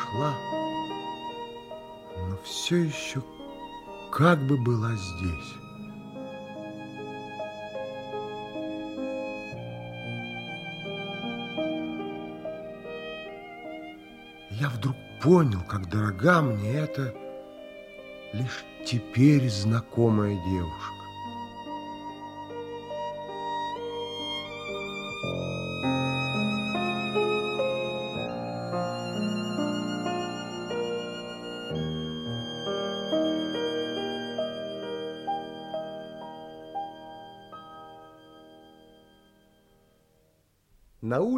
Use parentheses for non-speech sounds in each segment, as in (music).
ушла, но все еще как бы была здесь. Я вдруг понял, как дорога мне эта лишь теперь знакомая девушка.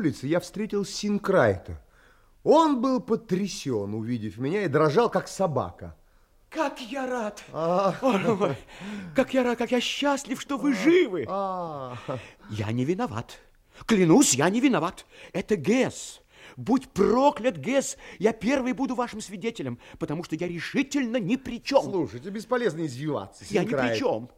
Улице я встретил Синкрайта. Он был потрясен, увидев меня, и дрожал, как собака. Как я рад! А. Ой, как я рад, как я счастлив, что вы живы! А, Я не виноват. Клянусь, я не виноват. Это Гесс. Будь проклят, Гесс, я первый буду вашим свидетелем, потому что я решительно ни при чем. слушайте, бесполезно извиваться. я ни при чем.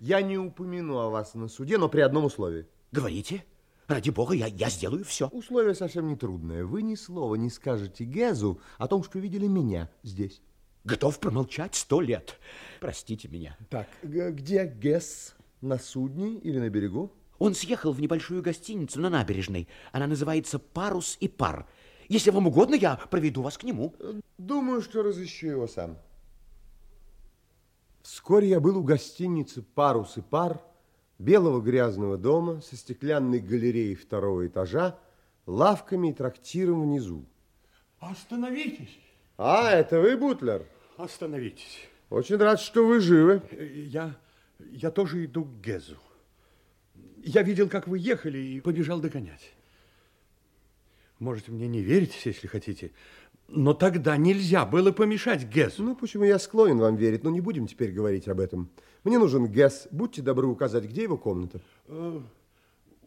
Я не упомяну о вас на суде, но при одном условии. Говорите, ради бога, я, я сделаю все. Условие совсем не трудное. Вы ни слова не скажете Гезу о том, что видели меня здесь. Готов промолчать сто лет. Простите меня. Так, где Гес? На судне или на берегу? Он съехал в небольшую гостиницу на набережной. Она называется «Парус и пар». Если вам угодно, я проведу вас к нему. Думаю, что разыщу его сам. Вскоре я был у гостиницы «Парус и пар», белого грязного дома со стеклянной галереей второго этажа, лавками и трактиром внизу. Остановитесь, А, это вы, Бутлер? остановитесь. Очень рад, что вы живы. Я, я тоже иду к Гезу. Я видел, как вы ехали, и побежал догонять. Можете мне не верить, если хотите, но тогда нельзя было помешать Гезу. Ну, почему я склонен вам верить, но не будем теперь говорить об этом. Мне нужен Гес. Будьте добры указать, где его комната.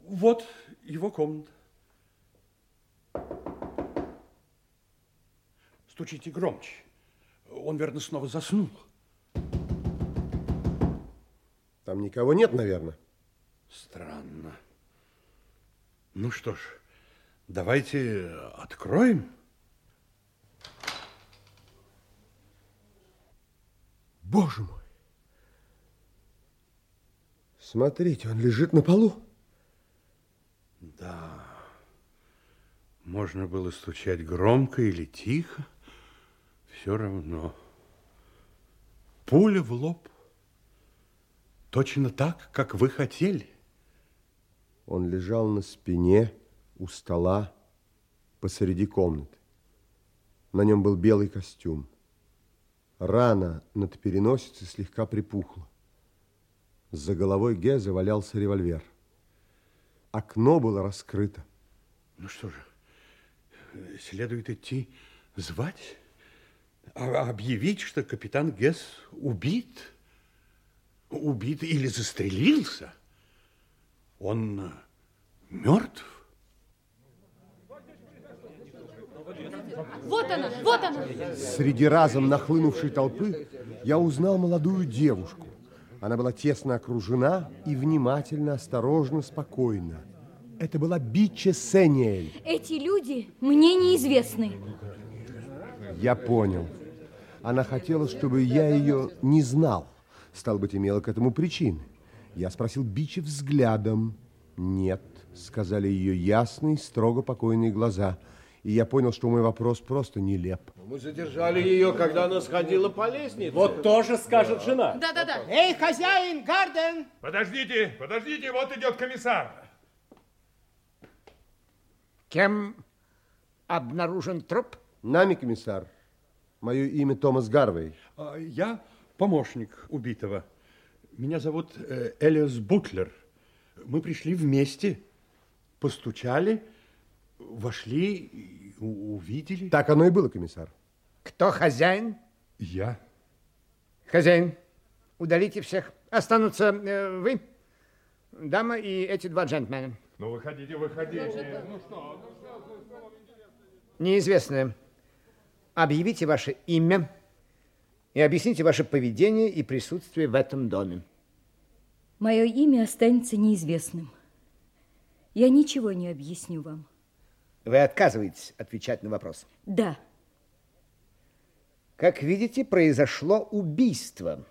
Вот его комната. Стучите громче. Он, верно, снова заснул. Там никого нет, наверное. Странно. Ну что ж, давайте откроем. Боже мой! Смотрите, он лежит на полу. Да. Можно было стучать громко или тихо. Все равно. Пуля в лоб. Точно так, как вы хотели. Он лежал на спине у стола посреди комнаты. На нем был белый костюм. Рана над переносицей слегка припухла. За головой Геза валялся револьвер. Окно было раскрыто. Ну что же, следует идти звать, а- объявить, что капитан Гесс убит. Убит или застрелился. Он мертв. Вот она, вот она. Среди разом нахлынувшей толпы я узнал молодую девушку. Она была тесно окружена и внимательно, осторожно, спокойна. Это была Биче Сениэль. Эти люди мне неизвестны. Я понял. Она хотела, чтобы я ее не знал. Стал быть, имела к этому причины. Я спросил Биче взглядом. Нет, сказали ее ясные, строго покойные глаза. И я понял, что мой вопрос просто нелеп. Мы задержали ее, когда она сходила по лестнице. Вот тоже скажет жена. Да-да-да. Эй, хозяин, Гарден! Подождите, подождите, вот идет комиссар. Кем обнаружен труп? Нами, комиссар. Мое имя Томас Гарвей. А, Я помощник убитого. Меня зовут э, Элиас Бутлер. Мы пришли вместе, постучали, вошли, и увидели. Так оно и было, комиссар. Кто хозяин? Я. Хозяин, удалите всех. Останутся э, вы, дама и эти два джентльмена. Ну, выходите, выходите. Ну что? Неизвестные. Объявите ваше имя и объясните ваше поведение и присутствие в этом доме. Мое имя останется неизвестным. Я ничего не объясню вам. Вы отказываетесь отвечать на вопрос. Да, Как видите, произошло убийство.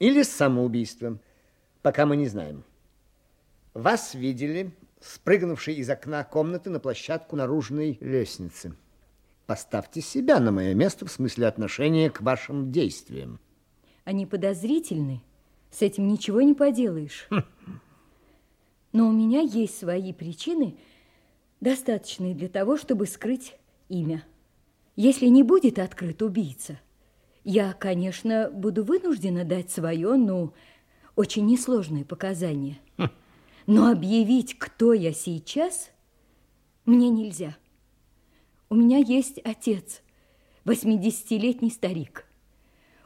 Или самоубийство. Пока мы не знаем. Вас видели, спрыгнувший из окна комнаты на площадку наружной лестницы. Поставьте себя на мое место в смысле отношения к вашим действиям. Они подозрительны. С этим ничего не поделаешь. Но у меня есть свои причины, достаточные для того, чтобы скрыть имя. Если не будет открыт убийца, я, конечно, буду вынуждена дать свое, ну, очень несложное показание. Но объявить, кто я сейчас, мне нельзя. У меня есть отец, 80-летний старик.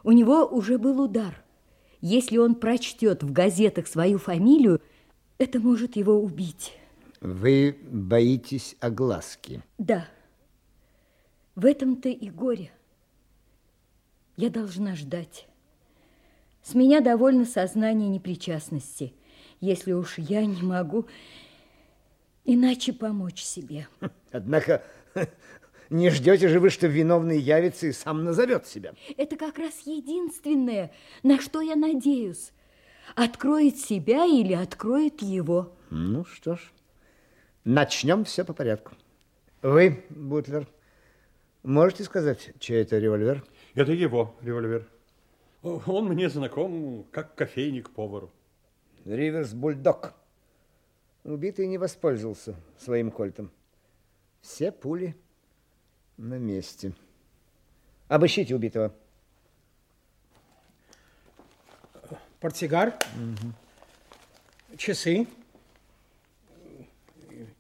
У него уже был удар. Если он прочтет в газетах свою фамилию, это может его убить. Вы боитесь огласки? Да. В этом-то и горе. Я должна ждать. С меня довольно сознание непричастности, если уж я не могу иначе помочь себе. Однако (laughs) не ждете же вы, что виновный явится и сам назовет себя? Это как раз единственное, на что я надеюсь. Откроет себя или откроет его. Ну что ж, начнем все по порядку. Вы, Бутлер, можете сказать, чей это револьвер? Это его револьвер. Он мне знаком, как кофейник повару. Риверс Бульдог. Убитый не воспользовался своим кольтом. Все пули на месте. Обыщите убитого. Портсигар, угу. часы.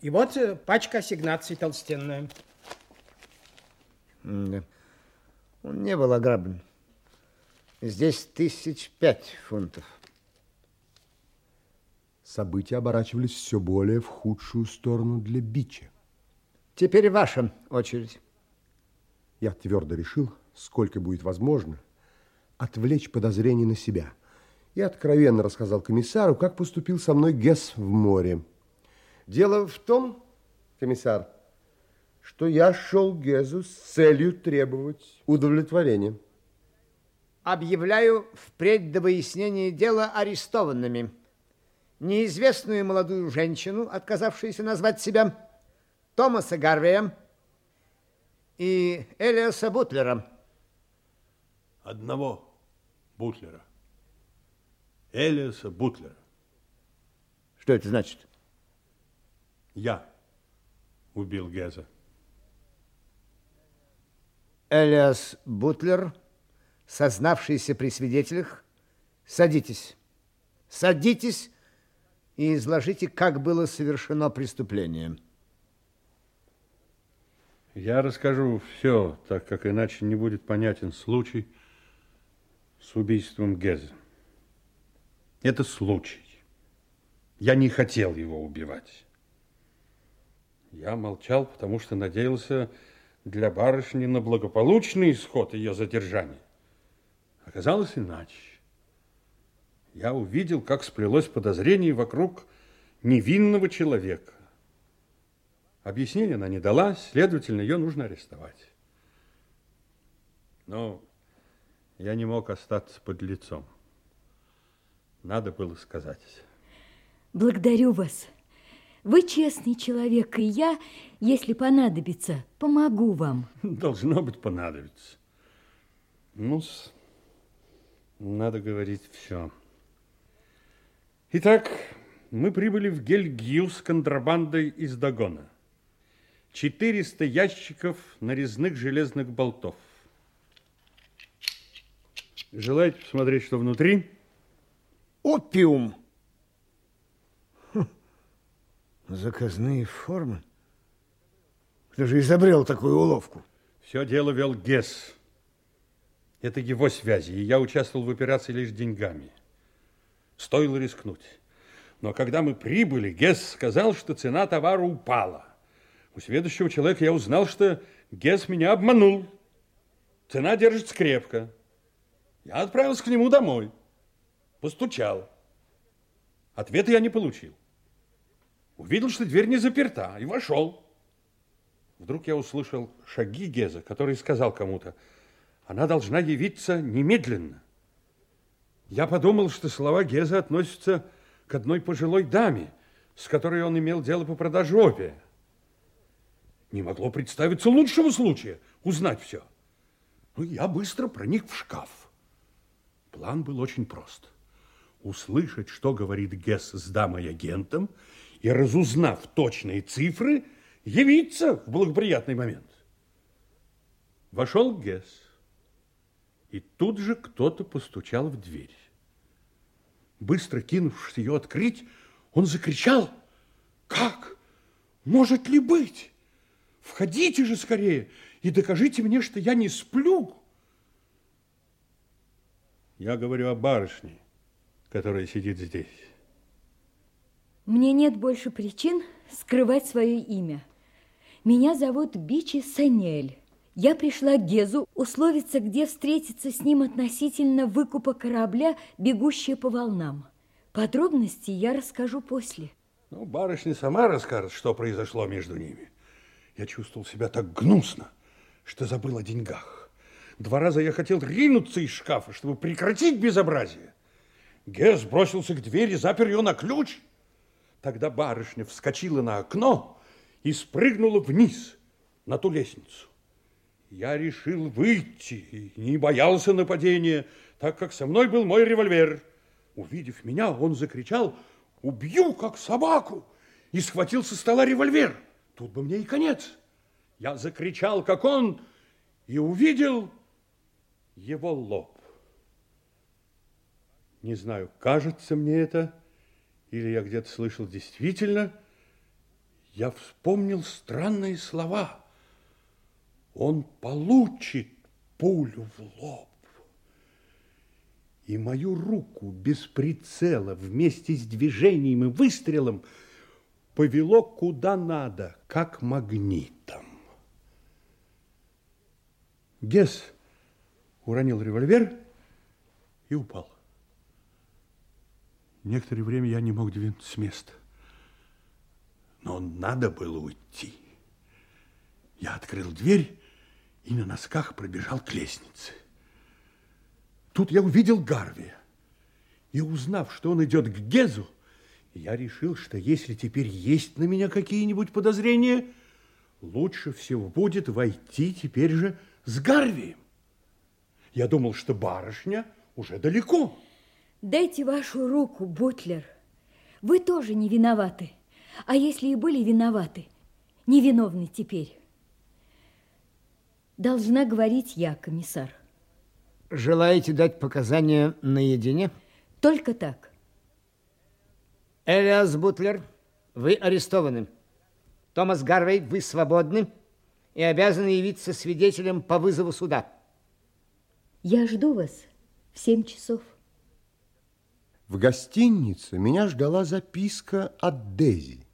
И вот э, пачка ассигнаций толстенная. Да. Он не был ограблен. Здесь тысяч пять фунтов. События оборачивались все более в худшую сторону для Бича. Теперь ваша очередь. Я твердо решил, сколько будет возможно, отвлечь подозрения на себя. И откровенно рассказал комиссару, как поступил со мной Гесс в море. Дело в том, комиссар, что я шел Гезу с целью требовать удовлетворения. Объявляю впредь до выяснения дела арестованными неизвестную молодую женщину, отказавшуюся назвать себя, Томаса Гарвея и Элиаса Бутлера. Одного Бутлера. Элиаса Бутлера. Что это значит? Я убил Геза. Элиас Бутлер, сознавшийся при свидетелях, садитесь. Садитесь и изложите, как было совершено преступление. Я расскажу все, так как иначе не будет понятен случай с убийством Геза. Это случай. Я не хотел его убивать. Я молчал, потому что надеялся для барышни на благополучный исход ее задержания. Оказалось иначе. Я увидел, как сплелось подозрение вокруг невинного человека. Объяснения она не дала, следовательно, ее нужно арестовать. Но я не мог остаться под лицом. Надо было сказать. Благодарю вас. Вы честный человек, и я, если понадобится, помогу вам. Должно быть понадобится. Ну, надо говорить все. Итак, мы прибыли в Гельгию с контрабандой из Дагона. 400 ящиков нарезных железных болтов. Желаете посмотреть, что внутри? Опиум. Заказные формы? Кто же изобрел такую уловку? Все дело вел Гесс. Это его связи, и я участвовал в операции лишь деньгами. Стоило рискнуть. Но когда мы прибыли, Гесс сказал, что цена товара упала. У следующего человека я узнал, что Гесс меня обманул. Цена держится крепко. Я отправился к нему домой. Постучал. Ответа я не получил. Увидел, что дверь не заперта, и вошел. Вдруг я услышал шаги Геза, который сказал кому-то, Она должна явиться немедленно. Я подумал, что слова Геза относятся к одной пожилой даме, с которой он имел дело по продаже опия. Не могло представиться лучшего случая узнать все. Ну, я быстро проник в шкаф. План был очень прост. Услышать, что говорит Гесс с дамой-агентом, и, разузнав точные цифры, явиться в благоприятный момент. Вошел Гесс, и тут же кто-то постучал в дверь. Быстро кинувшись ее открыть, он закричал, «Как? Может ли быть? Входите же скорее и докажите мне, что я не сплю!» Я говорю о барышне, которая сидит здесь. Мне нет больше причин скрывать свое имя. Меня зовут Бичи Санель. Я пришла к Гезу условиться, где встретиться с ним относительно выкупа корабля, бегущего по волнам. Подробности я расскажу после. Ну, барышня сама расскажет, что произошло между ними. Я чувствовал себя так гнусно, что забыл о деньгах. Два раза я хотел ринуться из шкафа, чтобы прекратить безобразие. Гез бросился к двери, запер ее на ключ. Тогда барышня вскочила на окно и спрыгнула вниз на ту лестницу. Я решил выйти и не боялся нападения, так как со мной был мой револьвер. Увидев меня, он закричал «Убью, как собаку!» и схватил со стола револьвер. Тут бы мне и конец. Я закричал, как он, и увидел его лоб. Не знаю, кажется мне это, или я где-то слышал действительно, я вспомнил странные слова. Он получит пулю в лоб. И мою руку без прицела вместе с движением и выстрелом повело куда надо, как магнитом. Гес уронил револьвер и упал. Некоторое время я не мог двинуться с места. Но надо было уйти. Я открыл дверь и на носках пробежал к лестнице. Тут я увидел Гарви. И узнав, что он идет к Гезу, я решил, что если теперь есть на меня какие-нибудь подозрения, лучше всего будет войти теперь же с Гарвием. Я думал, что барышня уже далеко. Дайте вашу руку, Бутлер. Вы тоже не виноваты. А если и были виноваты, невиновны теперь. Должна говорить я, комиссар. Желаете дать показания наедине? Только так. Элиас Бутлер, вы арестованы. Томас Гарвей, вы свободны и обязаны явиться свидетелем по вызову суда. Я жду вас в семь часов. В гостинице меня ждала записка от Дези.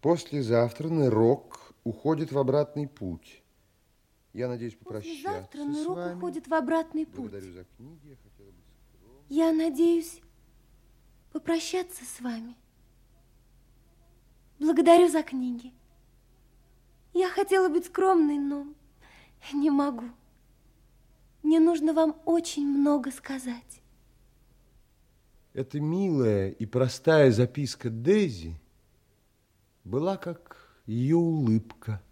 Послезавтра Нерок уходит в обратный путь. Я надеюсь попрощаться Послезавтра вами. уходит в обратный путь. Благодарю за книги. Я хотела бы скромно- Я надеюсь попрощаться с вами. Благодарю за книги. Я хотела быть скромной, но не могу. Мне нужно вам очень много сказать. Эта милая и простая записка Дейзи была как ее улыбка.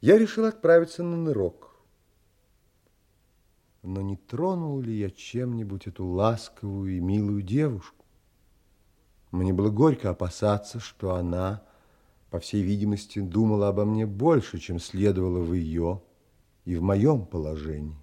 Я решил отправиться на нырок. Но не тронул ли я чем-нибудь эту ласковую и милую девушку? Мне было горько опасаться, что она, по всей видимости, думала обо мне больше, чем следовало в ее и в моем положении.